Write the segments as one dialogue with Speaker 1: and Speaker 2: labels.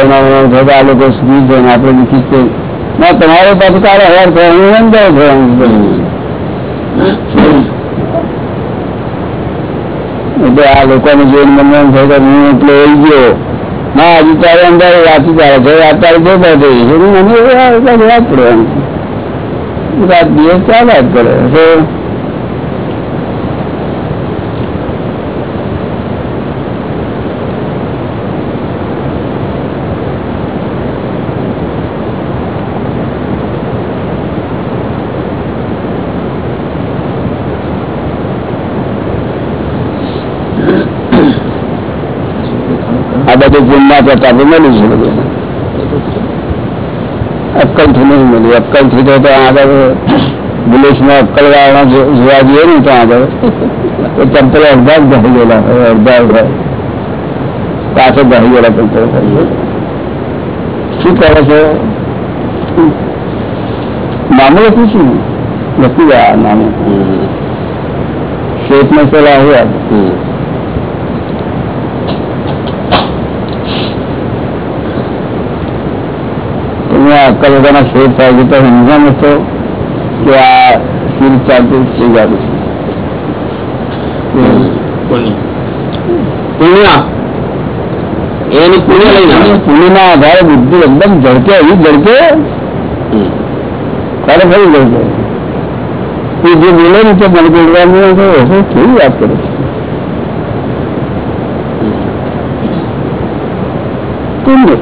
Speaker 1: એના આ લોકો સુખી છે એટલે આ લોકોને જોઈને મને એમ થાય હું એટલે એ ગયો. ના, હજુ તારે અંદર વાંચી તારે. છે અત્યારે જો બધે મને વાત પડવાનું રાત દિવસ ચાલ્યા જ કરે. તો આ બધું ગુણના પ્રતાપે મળ્યું છે બધું અક્કલથી નહીં મળ્યું અક્કલથી તો તો આગળ બુલેશમાં અક્કલ વાળા જોવા જઈએ ને તો આગળ તો ચંપલ અડધા જ ઘસી ગયેલા હોય, અડધા અડધા પાછળ ઘસી ગયેલા ચંપલ શું કરે છે નામ લખ્યું છે ને? લખી ગયા નામ શેખ में सलाह हुआ અક્કલ વગરના શેર થાય તો સમજા હતો કે આ શીર ચાલતું થઈ જતું
Speaker 2: એની પુણ્ય લઈને આવે.
Speaker 1: પુણ્યના આધારે બુદ્ધિ એકદમ ઝડકે એવી ઝડકે તારે ફરી ઝડકે એ જે બોલે ને તે મને બોલવાનું કેવી વાત કરે છે? પુણ્ય.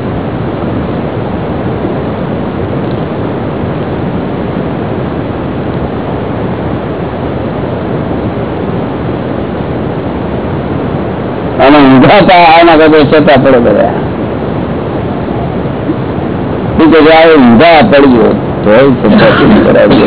Speaker 1: અને ઊંઘાતા આના કરતા છતાં પડે બધા. ઊંઘા પડ્યો તો છતાં કરાવી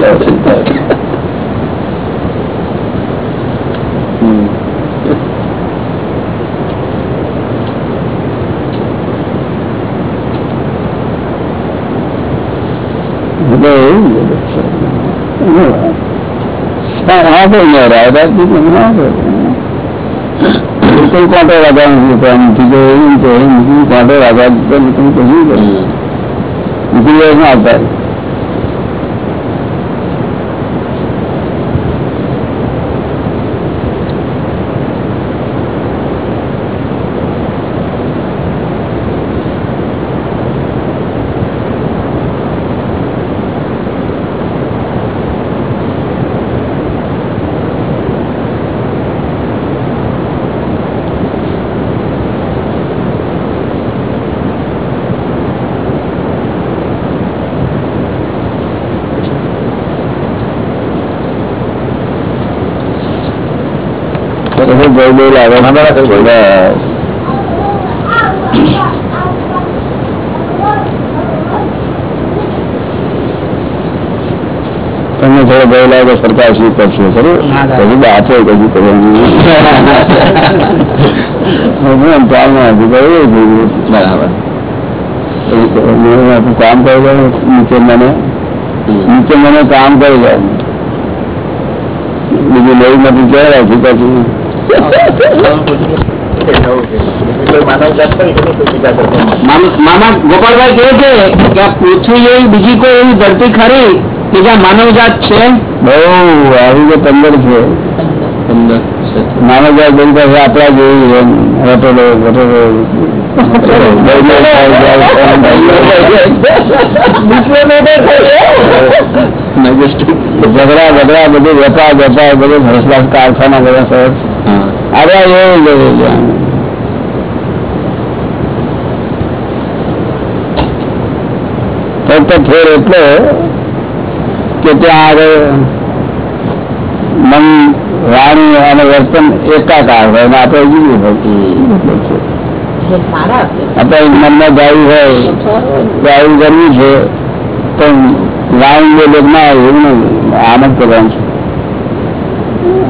Speaker 1: હા તો નહીં રાયતા બિલકુલ કાંટો નથી તો આમથી તો એવું એવું નીકળી કાંટો તો નીકળી તો નીકળી જાય આવતા ગઈ ગઈ તમને થોડો ભય લાગે સરકાર શું કરશે ખરું હજી બાપો કશું કરવાનું થયું
Speaker 2: બરાબર.
Speaker 1: કામ કરી જાય નીચે મને નીચે મને કામ કરી જાય બીજું લઈ નથી કહેવાય શું પછી
Speaker 2: મામ- મામા ગોપાલભાઈ કહે છે કે આ પૃથ્વી જેવી બીજી કોઈ એવી ધરતી ખરી કે જ્યાં માનવજાત છે
Speaker 1: બહુ આવી તો પંદર છે માનવ જાય બધી પાસે આપણા જેવી છે હોટલો હોટલો ઝઘડા ઝઘડા બધું વેપાર વેપાર બધું ફર્સ્ટ ક્લાસ કારખાના બધા સરસ આપણે એવું છે. ફક્ત ફેર એટલો કે ત્યાં આગળ મન વાણી અને વર્તન એકાકાર હોય અને આપણે જીવી હોય આપણે મનમાં ગાયું હોય ગાયું કરવું છે પણ વાણી બોલે ના એવું નહીં. કરવાનું છે.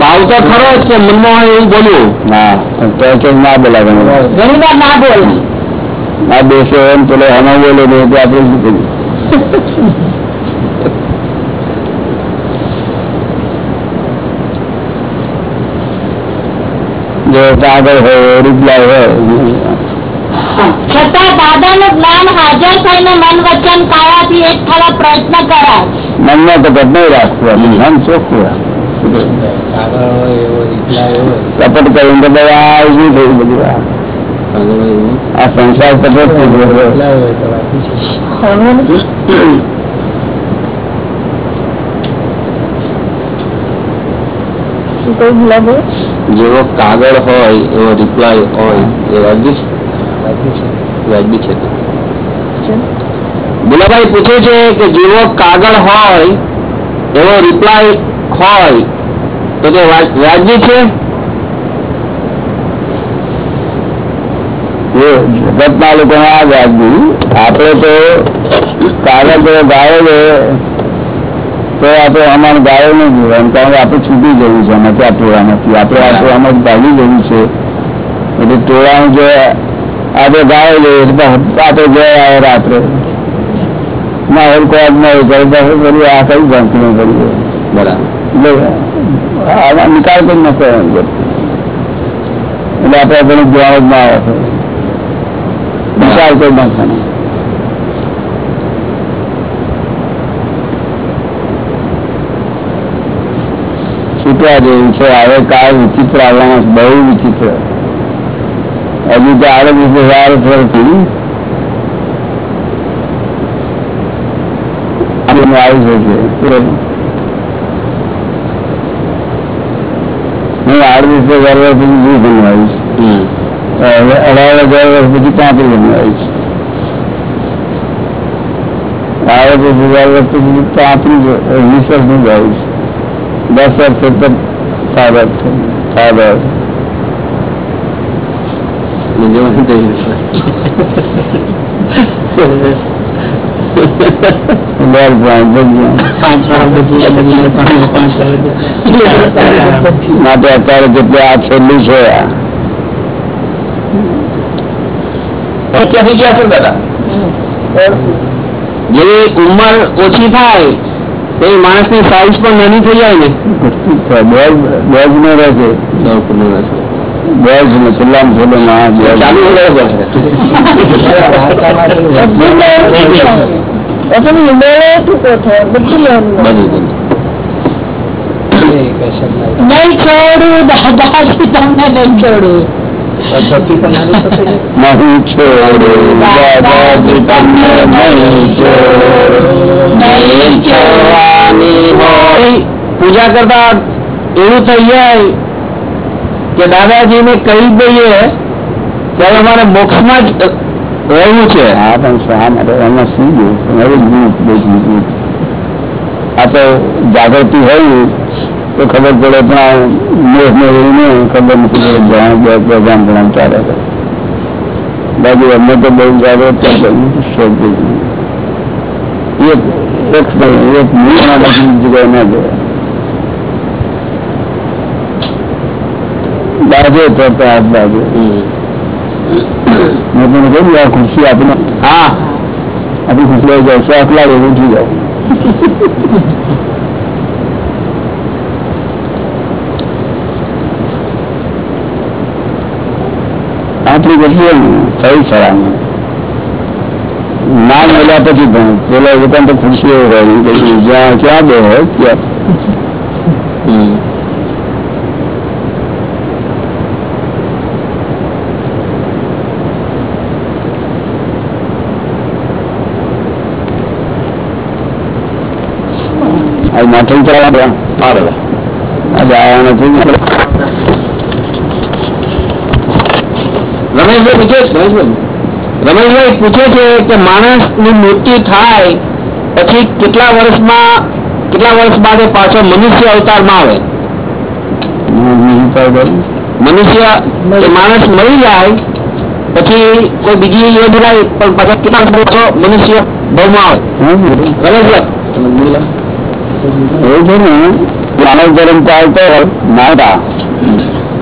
Speaker 2: ભાવ તો ખરો જ કે મનમાં હોય એવું બોલવું
Speaker 1: ના પણ તો કે ના બોલાવે
Speaker 3: ઘણી વાર ના બોલે
Speaker 1: આ દેશે એમ પેલો હમો બોલે ને તો આપણે શું કરીએ જો કાગળ હોય રિપ્લાય હોય
Speaker 3: છતાં દાદાનું જ્ઞાન હાજર થઈને મન વચન કાયાથી એક થવા પ્રયત્ન કરાય
Speaker 1: મનમાં તો ઘટ નહીં રાખવું મન ચોખ્ખું રાખવું. કપટ કરીને તો ઊભી થઈ બધી? આ સંસાર કપટ
Speaker 2: જેવો કાગળ હોય, એવો રિપ્લાય હોય, એ વાજબી છે? વાજબી છે ભુલાભાઈ પૂછે છે કે જેવો કાગળ હોય, એવો રિપ્લાય હોય તો કે વાજ- વાજબી છે?
Speaker 1: જગતના લોકોને આ વ્યાજબી. આપણે તો કાગળ ગાયો તો આપણે અમારે ગાયો નહીં જીવન કારણ કે આપણે છૂટી જવું છે. નથી આ નથી આપણે આ ટોળામાં ભાગી જવું છે. એટલે ટોળાનું જે આપણે ગાયો છે એટલે આપણે ગયા આવે રાત્રે. ના એવું કોઈ શું કરીએ આ કઈ ગમતું નહીં કરીએ
Speaker 2: બરાબર.
Speaker 1: આમાં નિકાલ કરી ન કરે એટલે આપણે આપણે ધ્યાન જ ના આવે નિકાલ કોઈ નાખવાનો છૂટવા જેવું છે. હવે કાળ વિચિત્ર આવવામાં બહુ વિચિત્ર. હજુ તો આડત્રીસ હજાર વર્ષથી આપણને આવી શકે હું આડવીસ હજાર વર્ષ પછી વીસ જન્માવીશ અઢાર હજાર વર્ષ પછી પાંત્રીસ જન્માવીશ આડત્રીસ હજાર વર્ષ પછી પાંત્રીસ વીસ વર્ષ હું ગાવીશ દસ વર્ષ તો ફાધર છે
Speaker 2: જેવું થઈ
Speaker 1: દર પોઈન્ટ માટે અત્યારે જેટલું આ છેલ્લું છે
Speaker 2: ક્યાંથી ગયા છો દાદા જેવી ઉંમર ઓછી થાય તો એ માણસની સાઈઝ પણ નાની થઈ જાય ને
Speaker 1: બેજ નો રહે છે બેજ ને છેલ્લામાં છેલ્લો માણસ બેજ.
Speaker 2: ચાલુ બરાબર બધું બધું
Speaker 3: નહીં છોડું દાદાજી તમને નહીં છોડું
Speaker 1: નહીં છોડું દાદાજી તમને નહીં છોડું
Speaker 3: નહીં
Speaker 1: છોડવાની હોય
Speaker 2: પૂજા કરતા એવું થઈ જાય કે દાદાજીને કહી દઈએ કે હવે અમારે મોક્ષમાં જ રહેવું છે
Speaker 1: હા પણ શા માટે એમાં શું જોયું હવે જૂથ બધું જૂથ આ તો જાગૃતિ હોય તો ખબર પડે પણ મોહ ને એવું નહીં ખબર નથી પડે જાણ બે બે ગામ પણ ચાલે છે બાજુ અમને તો બહુ જાગૃત છે એક એક એક મિનિટ માટે જગ્યાએ ના જાય બાજુ તો હાથ બાજુ મેં તમને કહ્યું આ ખુરશી આપણે
Speaker 2: હા
Speaker 1: આપણી ખુશી લઈ શ્વાસ લાગે ઉઠી જાવ આપણી બધી સહી સલામત ના મળ્યા પછી પણ પેલા દુકાન તો ખુરશીઓ હોય જ્યાં ક્યાં બે હોય ત્યાં આ નાટક કરવા દે.
Speaker 2: બરાબર
Speaker 1: આજે નથી
Speaker 2: રમેશભાઈ પૂછે રમેશભાઈ. પૂછે છે કે માણસની મૃત્યુ થાય પછી કેટલા વર્ષમાં કેટલા વર્ષ બાદ પાછો મનુષ્ય અવતારમાં આવે? મનુષ્ય માણસ મરી જાય પછી કોઈ બીજી યોગ પણ પાછા કેટલા વર્ષો મનુષ્ય ભાવમાં આવે? રમેશભાઈ.
Speaker 1: એવું છે ને માનવ ધર્મ ચાલતો હોય નાતા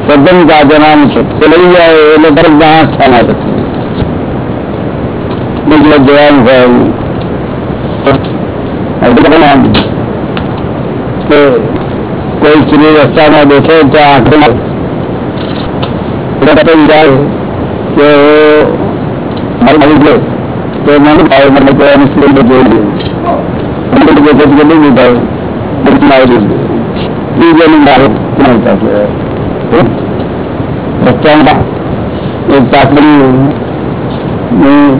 Speaker 1: સદન કાજનામ છે તે લઈ જાય એટલે તરત દાંત થના બીજું જોવાનું હોય એવું. કે કોઈ સ્ત્રી રસ્તામાં બેઠે તો આંખો એટલે પછી જાય કે મારું મારી ગયો તો મને ભાવ મને કહેવાની સ્ત્રી જોઈ ગયું મને તો કેટલું કેટલું બી ભાવ બધું મારી દીધું બીજાનું મારું મળતા છે રસ્તામાં એક પાકડી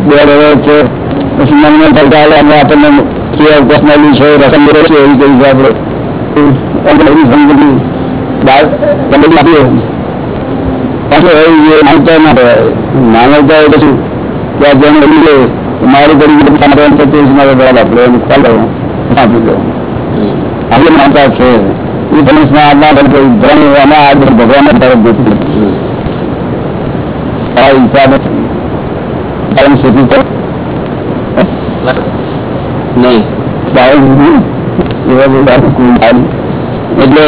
Speaker 1: બે રહ્યો છે પછી મનમાં થતા અમે આપણને જે અવકાશ મળ્યું છે રકમ મળે છે એવી કહી છે આપણે આપણે એવી સમજૂતી બહાર તમે આપીએ પાછું એ માનતા ના કહેવાય માનવતા એટલે શું કે આ જેમ બની ગયું મારું કરી ગયું તમારે એમ થતું હોય છે, મારે બરાબર આપણે એમ ખ્યાલ આવ્યો આપી દો આપણે માનતા છે એ ધનુષમાં આજના ભલે ધર્મ એમાં આ ભગવાન તરફ નથી આ હિસાબે ધર્મ સુધી તો
Speaker 2: નહીં
Speaker 1: એવા બધા કુલ આવી. એટલે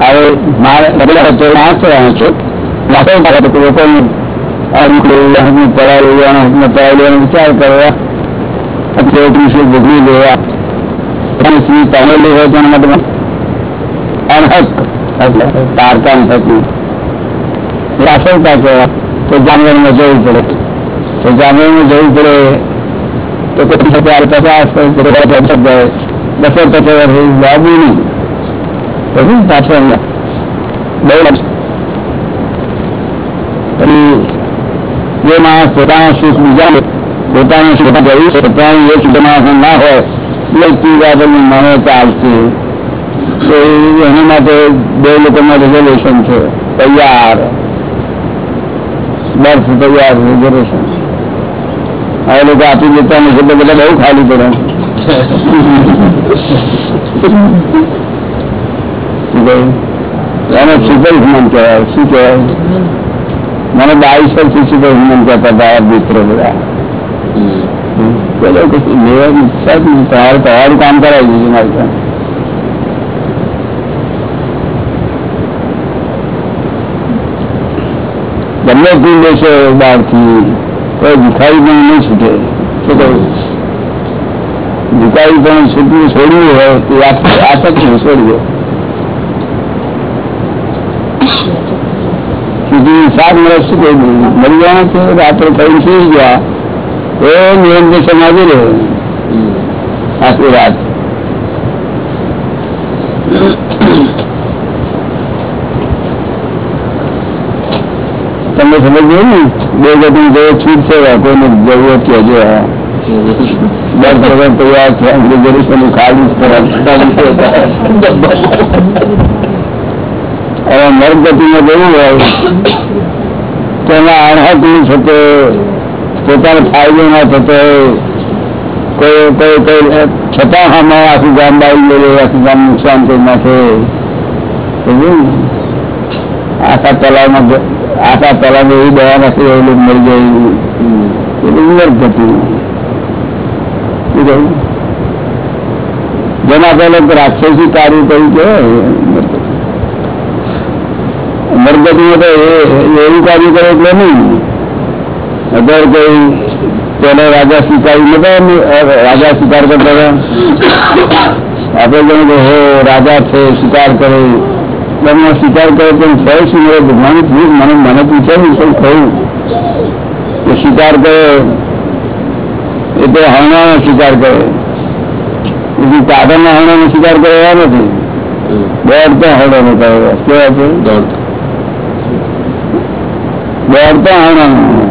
Speaker 1: હવે મારે બધા તો ના કરવાનો છે લાખો મારા તો લોકોને આ નીકળ્યું હાથમાં પડાવી લેવાનો હાથમાં પડાવી લેવાનો વિચાર કરવા અત્યારે ત્રીસો ભોગવી લેવા અને શ્રી પામેલી હોય તેના માટે અનહક એટલે તારકા થતી રાસવતા કહેવાય તો જાનવરમાં જવું પડે તો જાનવરમાં જવું પડે તો પછી હજાર પચાસ બસો પચાસ વર્ષ લાવવું નહીં બધું પાછળ બહુ પછી જે માણસ પોતાના સુખ બીજા પોતાનું સુખ જવું છે પણ એ સુખ માણસ ના હોય વ્યક્તિ બાબતની મને ચાલશે તો એના માટે બે લોકોમાં રિઝર્વેશન છે. તૈયાર. બર્થ તૈયાર રિઝર્વેશન આ લોકો આપી દેતા નથી તો બધા બહુ ખાલી પડે. એને સુપર હ્યુમન કહેવાય. શું કહેવાય? મને બાવીસ વર્ષથી સુપર હ્યુમન કહેતા હતા મિત્રો બધા. પેલો કશું લેવાની ઈચ્છા જ નહીં તમારે તમારું કામ કરાવી દીધું મારી પાસે ગમે પી લેશે બહારથી કોઈ ભિખારી પણ નહીં છૂટે શું કહ્યું ભિખારી પણ છૂટવું છોડવું હોય તો આસક્તિ છોડી દે સીધી સાત વર્ષ શું કહી દીધું મરી જવાના છે રાત્રે કઈ સુઈ ગયા એ નિરંતર સમાધિ રહે આખી વાત. તમને સમજ ને? બે ગતિ જો છૂટ છે કોઈને જરૂર કે તૈયાર છે ખાલી હવે મરગતિમાં જવું હોય. તેમાં અણહકની છે તે પોતાનો ફાયદો ના થતો હોય કોઈ કોઈ કોઈ છતાં આમાં આખું ગામ બાળી લે આખું ગામ નુકસાન કરી નાખે સમજ્યું ને? આખા તલાવમાં ગ- આખા તલાવમાં એવી દવા નાખી એ લોકો મરી જાય એ બધું નરગતિ શું કહ્યું? જેના પહેલા રાક્ષસી કાર્ય કર્યું કે મરગતિમાં તો એ- એવું કાર્ય કરે એટલે નહીં. અગર કોઈ પેલો રાજા સ્વીકારી નતા ને, અ, રાજા સ્વીકાર કરતા હતા આપણે જાણે કે હો રાજા છે સ્વીકાર કરે તમે સ્વીકાર કરે પણ થયું શું મને ભગવાન પૂછ્યું, મને મને પૂછે ને શું કહ્યું કે સ્વીકાર કરે એ તો હરણાનો સ્વીકાર કરે બીજું કાગળના હરણાનો સ્વીકાર કરે એવા નથી દોડતા હરણાનો કરે કેવા છે
Speaker 2: દોડતા
Speaker 1: દોડતા હરણાનો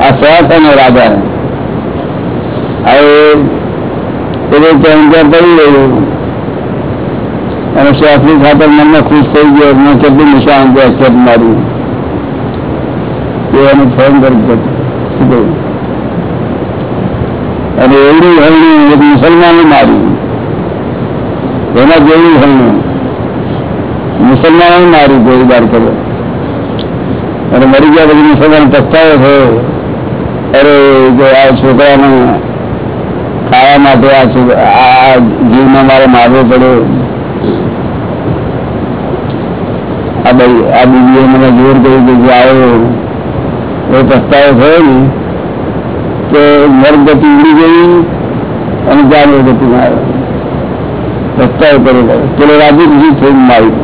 Speaker 1: આ શ્વાસ અને રાજા હવે ત્યાં ત્યાં પડી ગયું અને શ્વાસની ખાતર મને ખુશ થઈ ગયો મેં કેટલું નિશાન ખેત માર્યું એ એનું ફોન કરી અને એવડું હરણું એક મુસલમાને માર્યું એના જેવું હરણું. મુસલમાને માર્યું ગોળીબાર કર્યો અને મરી ગયા પછી મુસલમાન પસ્તાવો થયો. અરે, જો આ છોકરાને ખાવા માટે આ આ જીવમાં મારે મારવો પડ્યો. આ ભાઈ આ બીજી મને જોર કરી કે આવ્યો એ પસ્તાવો થયો ને કે નર્ક ગતિ ઉડી ગઈ અને જાનવર ગતિ આવ્યો. પસ્તાવો કરેલો. પેલો રાજી ખુશી થઈ મારી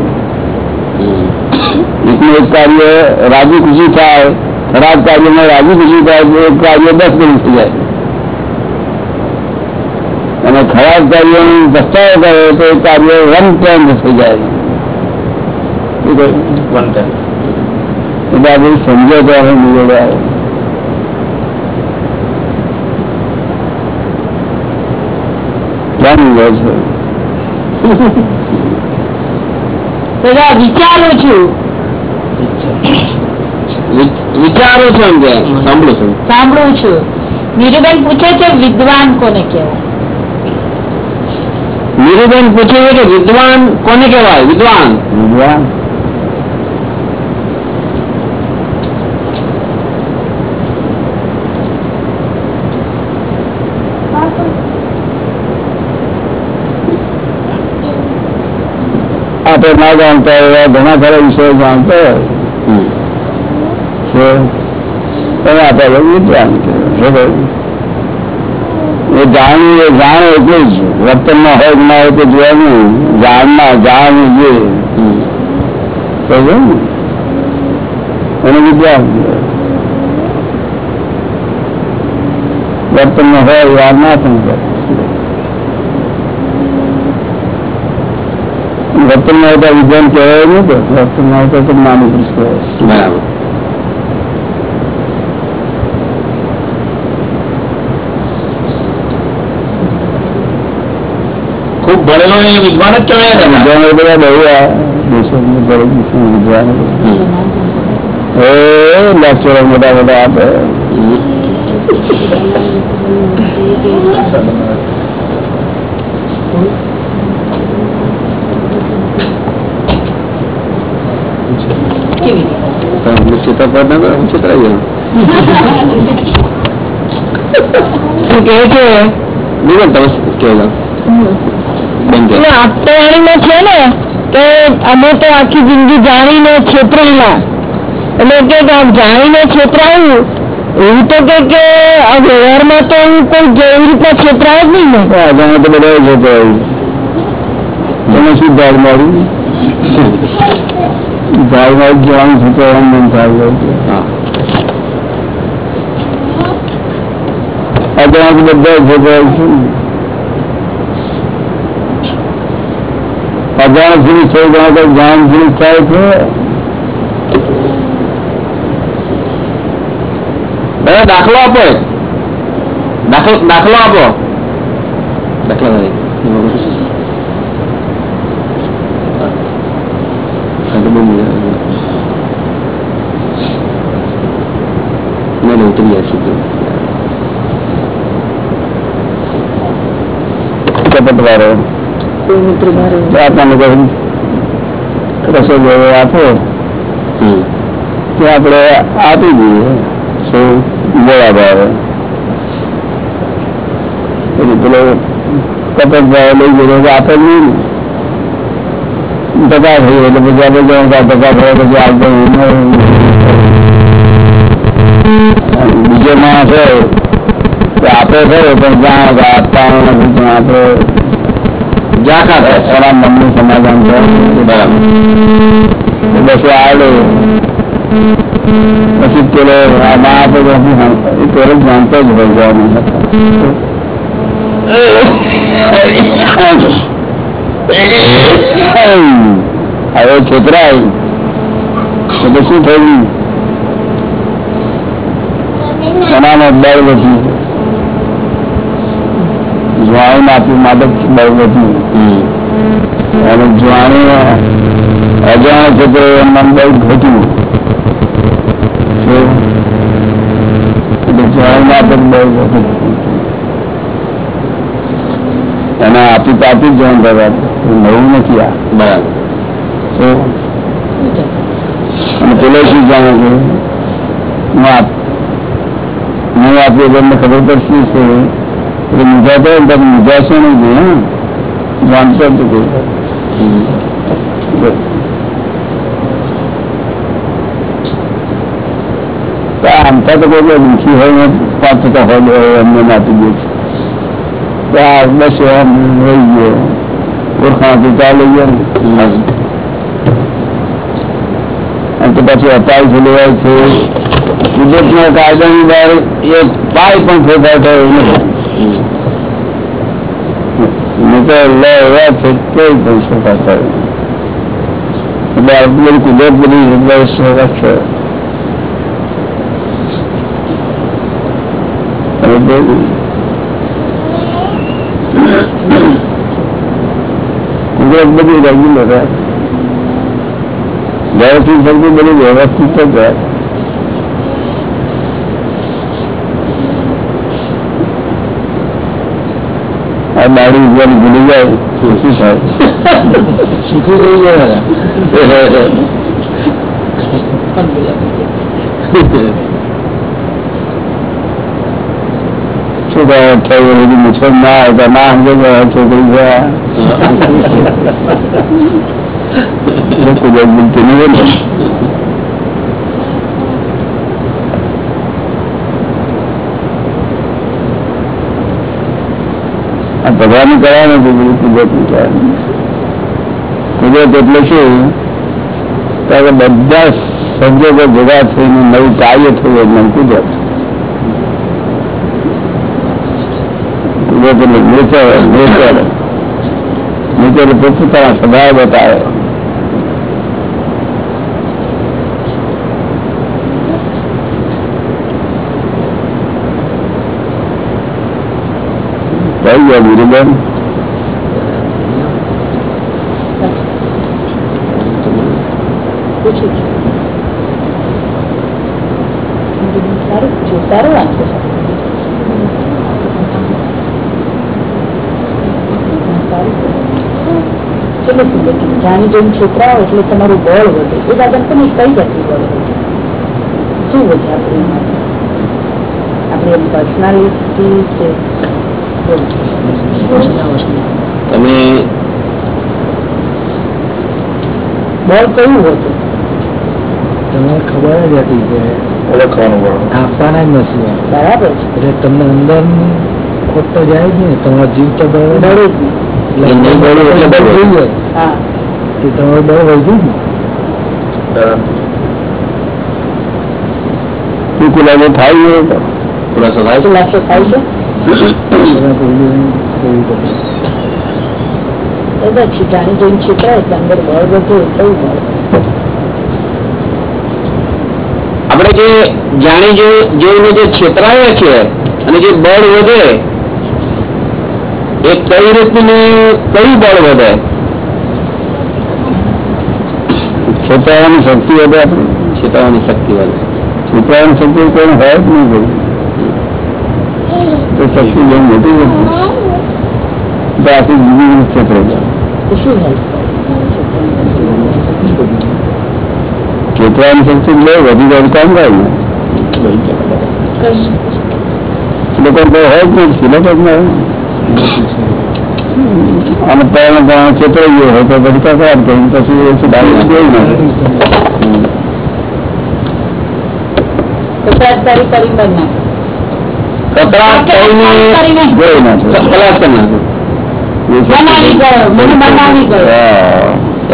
Speaker 1: એકનું એક કાર્ય રાજી ખુશી થાય ખરાબ કાર્યમાં રાજી ખુશી થાય તો એક કાર્ય દસ ગણું થઈ જાય. અને ખરાબ કાર્ય પસ્તાવો કરે તો એ કાર્ય વન ટાઈમ થઈ જાય? બધું સમજો તો હવે નિવેડો આવે. ક્યાં નિવેડ છે.
Speaker 3: વિચારું છું.
Speaker 2: વિચારો છો એમ કે સાંભળું છું.
Speaker 3: સાંભળું છું. નીરુબેન પૂછે છે વિદ્વાન કોને કહેવાય?
Speaker 2: નીરુબેન પૂછે છે કે વિદ્વાન કોને કહેવાય? વિદ્વાન.
Speaker 1: વિદ્વાન. આપણે ના જાણતા એવા ઘણા ખરા વિષયો જાણતો હોય. આપણે વિદ્વાન? એ જાણવું એ જાણ એટલું જ. વર્તનમાં હોય ના હોય તો જોવાનું. જાણના, જાણ જે? એને વિદ્વાન વર્તનમાં હોય યાદ ના સમજાય. વર્તનમાં હોય તો વિદ્વાન કહેવાય નહીં તો વર્તનમાં હોય તો નાનું પુરુષ કહેવાય
Speaker 2: બરાબર ખૂબ ભણેલો એ વિદ્વાન જ કહેવાય ને દાદા.
Speaker 1: વિદ્વાનો બધા બહુ આ દેશોની દરેક દેશના વિદ્વાનો
Speaker 2: હમ.
Speaker 1: એ લેક્ચરો મોટા મોટા આપે
Speaker 3: કેવી રીતે
Speaker 2: ના કરો. શું છે? તમે
Speaker 3: ને કે અમે તો આખી જિંદગી જાણીને છેતરેલા. એટલે કે જાણીને છેતરાયું એવું તો કે કે વ્યવહારમાં તો હું કોઈ જેવી રીતના છેતરાય જ નહીં ને.
Speaker 1: તો બધા છેતરાયું. તમે શું ભાગ મારી? મારી જવાનું છે તો એમ મન થાય બધા છે. તો અજાણ સુધી થઈ તો જ્ઞાન સુધી થાય છે.
Speaker 2: દાખલો આપો. દાખલો દાખલો આપો. દાખલા નહીં. આ તો બહુ મજા આવે. મને ઉતરી જાય સીધું.
Speaker 1: કપટ વાળો આપણને કહ્યું રસોઈ જેવો આપો
Speaker 2: હમ.
Speaker 1: કે આપણે આપી દઈએ શું ગોળા ભાવે પછી પેલો કપટ ભાવે લઈ ગયો તો આપે જ નહીં ને ટકા થઈ એટલે પછી આપણે જાણ કે આ ટકા થયો પછી આગળ બીજો માણસ હોય, તો આપે થયો પણ જ્યાં આપવાનું નથી પણ આપણે
Speaker 2: જ્યાં થાય.
Speaker 1: સારા મનનું સમાધાન
Speaker 2: બરાબર.
Speaker 1: બસ આડે પછી પેલો ના આપે એ પેલો જાણતો જ હોય જવાનું હવે છોકરા શું થયું? એનામાં બળ વધ્યું જ્વાળીને આપ્યું માદક બળ વધ્યું
Speaker 2: હમ.
Speaker 1: અને જ્વાણી અજાણ છે તો એમના બળ ઘટ્યું શું? એટલે જ્વાળીને આપણે બળ વધ્યું એને આપી તો આપી જ જવાનું ભગવાન નવું નથી આ
Speaker 2: બરાબર
Speaker 1: તો અને પેલો શું જાણે છે હું આપીએ તો અમને ખબર પડશે છે. એટલે મૂંઝાતો હોય ને તો મૂંઝાશો નહીં હા? જાણશો આમતા તો કોઈ દુઃખી હોય ને, પાંચ ટકા હોય અમને આપી દે છે. ત્યાં બસ એમ રહી ગયો. ઓળખાણથી ચાલી ગયો તો પછી અપાય લેવાય છે. કુદરતના કાયદાની બહાર એક પાય પણ ફેરફાર થયો પણ ફેરફાર થયો? એટલે કુદરત બધી રેગ્યુલર વ્યવસ્થિત શક્તિ બધું વ્યવસ્થિત જ રહે આ દાડી ઉગવાની ભૂલી જાય તો શું થાય.
Speaker 2: શીખી થઈ ગયા
Speaker 1: વર્ષની મુછડ ના આવે ના સમજે છોકરી છે કુદરત બોલતી નહીં ભગવાન કરાવે નથી બધું કુદરત કરાવે કુદરત એટલે શું ત્યારે બધા સંજોગો ભેગા થઈને નવું કાર્ય થયું એટલે કુદરત કુદરત એટલે નેચર નેચર નેચર પોતપોતાના સ્વભાવ બતાવે થઈ ગયા બીરુબેન
Speaker 3: પૂછું છું સારું પૂછ્યું સારું વાંચો છો સારું ચલો સુંદર જાણી જોઈને છોકરાઓ એટલે તમારું બળ વધે. એ દાદા તમે કઈ જાતનું બળ વધે. શું વધે આપણે એમાં? આપણે એમ પર્સનાલિટી કે
Speaker 2: તમે
Speaker 3: બોલ કયું હતું?
Speaker 4: તમને ખબર જ હતી કે
Speaker 1: ઓળખવાનું
Speaker 4: આપવાના જ નથી
Speaker 3: બરાબર.
Speaker 4: એટલે તમને અંદર ખોટ તો જાય જ નહીં. તમારો જીવ તો બળે જ
Speaker 3: જ નહીં.
Speaker 4: તમારું બળ વધ્યું ને.
Speaker 2: છે?
Speaker 3: થાય છે? જાણી જોઈને છેતરાય એટલે અંદર બળ વધે કયું
Speaker 2: આપણે જે જાણી જોઈને જે છેતરાયા છે અને જે બળ વધે એ કઈ રીતનું કયું બળ વધે?
Speaker 1: છેતરાવાની શક્તિ વધે આપણે?
Speaker 2: છેતરવાની શક્તિ વધે.
Speaker 1: છેતરાવાની શક્તિ કોઈ હોય જ નહીં તો શક્તિ બહુ મોટી નથી તો આખી જિંદગી છેતરે જાય
Speaker 3: તો શું હેલ્પ
Speaker 1: છેતરાવાની શક્તિ બહુ વધી જાય તો કામ થાય ને લોકો તો હોય જ નહીં સિલેક્ટ જ ના હોય અને પહેલા પહેલા છેતરાઈ ગયો હોય તો પછી કકડાટ કરી પછી એ સુધારી જોઈ નાખે
Speaker 2: કરીને.
Speaker 3: બનાવી બનાવી.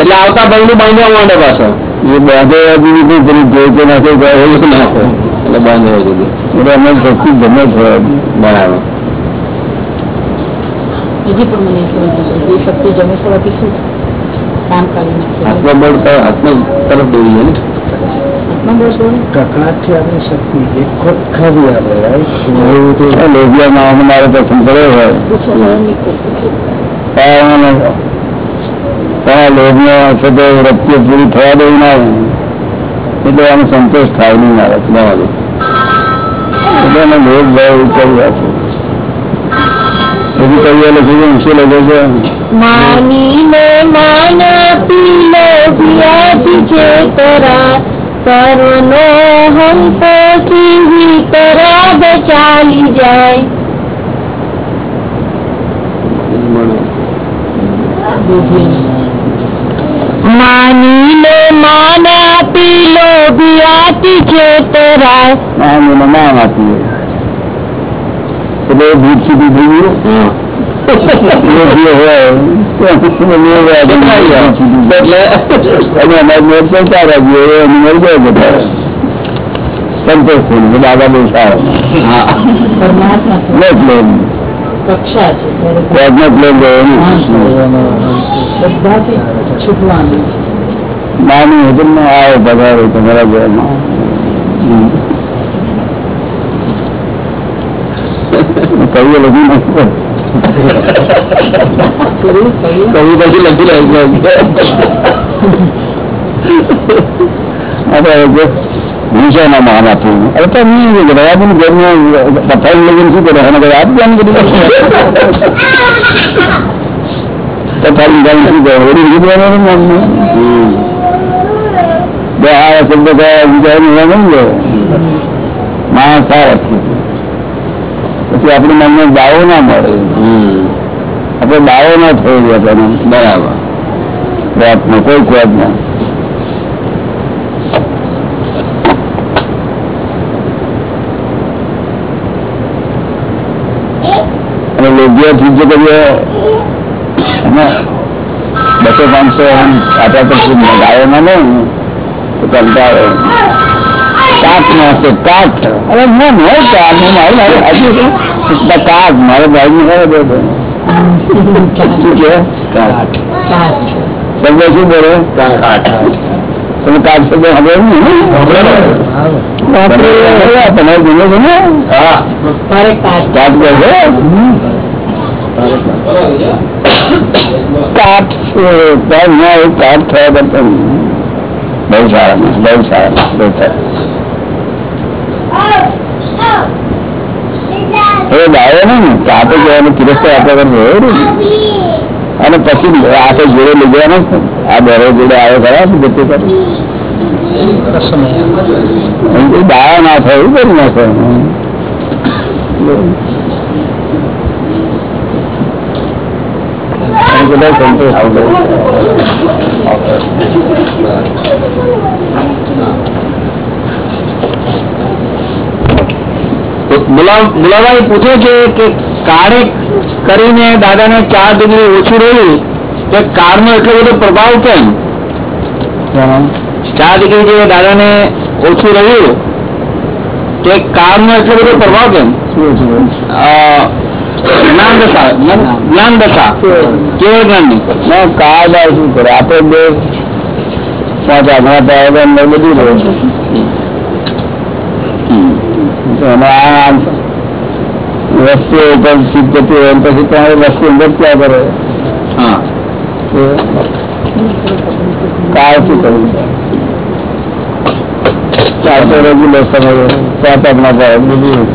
Speaker 2: એટલે આવતા ભાઈનું બાંધવા માંડે પાછો.
Speaker 1: એ બાંધે નથી પેલી જોઈ કે નાખે એવું નાખો.
Speaker 2: એટલે બાંધે
Speaker 1: એટલે અમે શક્તિ ગમે છે
Speaker 2: બરાબર
Speaker 3: હજી પણ મને એ શક્તિ જમે થવાથી શું? કામ કરી
Speaker 2: આત્મબળ તરફ દોરી ને.
Speaker 1: અમારે કર્યો હોય છે વૃત્તિઓ પૂરી થવા દેવું ના એટલે આનો સંતોષ થાય નહીં મારા
Speaker 2: તમારો
Speaker 1: એટલે અમે લોક ભાવ કરી રાખે એ બધું કવિએ લખ્યું છે શું લખે છે?
Speaker 3: માની માન પીલો પિયાથી ચેતરા
Speaker 1: નામ એને નામ આપીએ એટલે એ ભૂત સુધી થઈ ગયું એ જે હોય તો એને એ વાત
Speaker 2: બદલાઈ જાય.
Speaker 1: ભૂત સુધી.
Speaker 2: એટલે
Speaker 1: અને અમારે મેળ સંતોષ થઈ નાની ને આવો પધારો તમારા ઘરમાં. કવિએ લખ્યું નથી
Speaker 2: કવિ પછી લખી લે
Speaker 1: વિષયના માન આપ્યું હવે તો નહીં રવાબુન ઘરમાં પથારી લગીને શું કરે એને કઈ આપી આને પથારી ગાડી શું કરે ઓડી લીધું એનું બે આ શબ્દ કયા નામ નહીં લે માણસ સારા છે. પછી આપણી મનમાં દાવો ના મળે. આપણે દાવો ના થયો આપણને
Speaker 2: બરાબર.
Speaker 1: પ્રયત્નો કોઈ પ્રયત્ન અને લોભિયાથી જે કરીએ બસો પાંચસો એમ આપણા પછી ગાયોમાં નહીં, તો કંટાળે. કાચ નાખે કાચ અરે ના નહીં હું મારું મારું હજુ મારે. ભાઈ ને. શું કે શબ્દ શું બોલે? તમે કાચ શબ્દ હવે તમે જુઓ છો ને?
Speaker 3: મારે કાચ
Speaker 1: કાચ કહે છે કાચ છે. કાચ ના એવું કાચ થયા કરતા બહુ સારા બહુ સારા બહુ સારા. એ દાવો ને? કાપે કહેવાનું તિરસ્કાર આપ્યા કરતો અને પછી આખે જોડે લઈ જવાનો આ દરો જોડે આવ્યો ખરા જતે કરે? દાવા ના થાય એવું કરી નાખે. બધા સંતોષ
Speaker 2: મુલાભાઈ પૂછે છે કે કાળે કરીને દાદાને ચાર ડિગ્રી ઓછું રહ્યું કાર નો એટલો બધો પ્રભાવ કેમ? ચાર ડિગ્રી જે દાદાને ઓછું રહ્યું, તો એ કારનો એટલો બધો પ્રભાવ કેમ? જ્ઞાન દશા જ્ઞાન- દશા કેવળ જ્ઞાનની?
Speaker 1: કાળા શું કરે? આપણે બે પાંચ પાડે બધું રહે તો એમાં આ વસ્તુ ઉપર ચીજ જતી હોય ને પછી તમારી વસ્તુ અંદર ક્યાં કરે
Speaker 2: હા
Speaker 1: તો કાળ શું કરવું ચાર તો રેગ્યુલર સમય સાત આંગળા પાડે બધું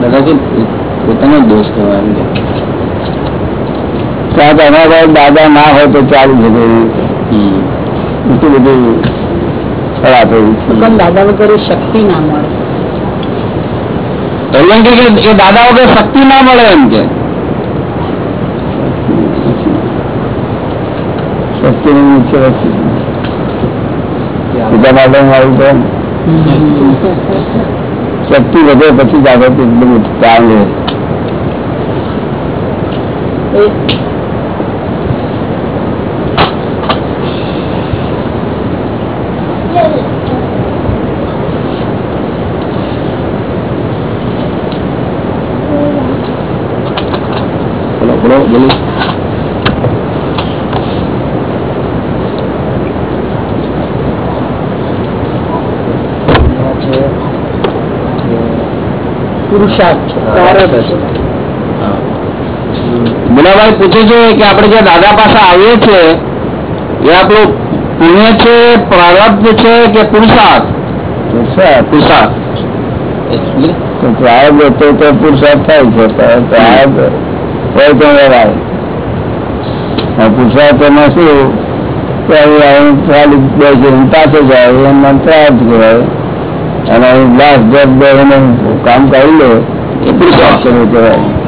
Speaker 2: દાદા કે પોતાનો દોષ કહેવાય એમ કે
Speaker 1: સાત આંગળા પાડે દાદા ના હોય તો ચાલી શકે
Speaker 2: હમ.
Speaker 1: એટલું બધું ખરાબ થયું છે
Speaker 3: પણ દાદા વગર શક્તિ ના મળે
Speaker 2: ભગવાન કહે કે એ દાદા વગર શક્તિ ના મળે એમ કે
Speaker 1: શક્તિની મુખ્ય વસ્તુ બીજા માટે મારું તો શક્તિ વધે પછી જાગૃતિ બધું ચાલે
Speaker 3: એ
Speaker 2: બોલો બોલો બોલો
Speaker 3: પુરુષાર્થ છે પ્રારબ્ધ છે
Speaker 2: મુલાભાઈ પૂછે છે કે આપણે જે દાદા પાસે આવીએ છીએ એ આપણું પુણ્ય છે પ્રારબ્ધ છે કે પુરુષાર્થ?
Speaker 1: પુરુષાર્થ. પ્રારબ્ધ હતો તો પુરુષાર્થ થાય છે પ્રારબ્ધ હોય તો વ્યવહાર. પુરુષાર્થમાં શું? કે બે ખાલી બેસીને પાસે જાય એમ મંત્રાર્થ કહેવાય. અને અહીં લાસ્ટ જબ કામ કરી લે
Speaker 2: એ પુરુષાર્થ
Speaker 1: કરવું કહેવાય.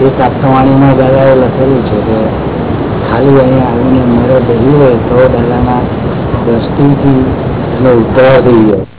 Speaker 4: એક આપવાણીમાં દાદાએ લખેલું છે કે ખાલી અહીંયા આવીને મારે બેહી હોય તો દાદાના દ્રષ્ટિથી એનો ઉદ્ધાર થઈ જાય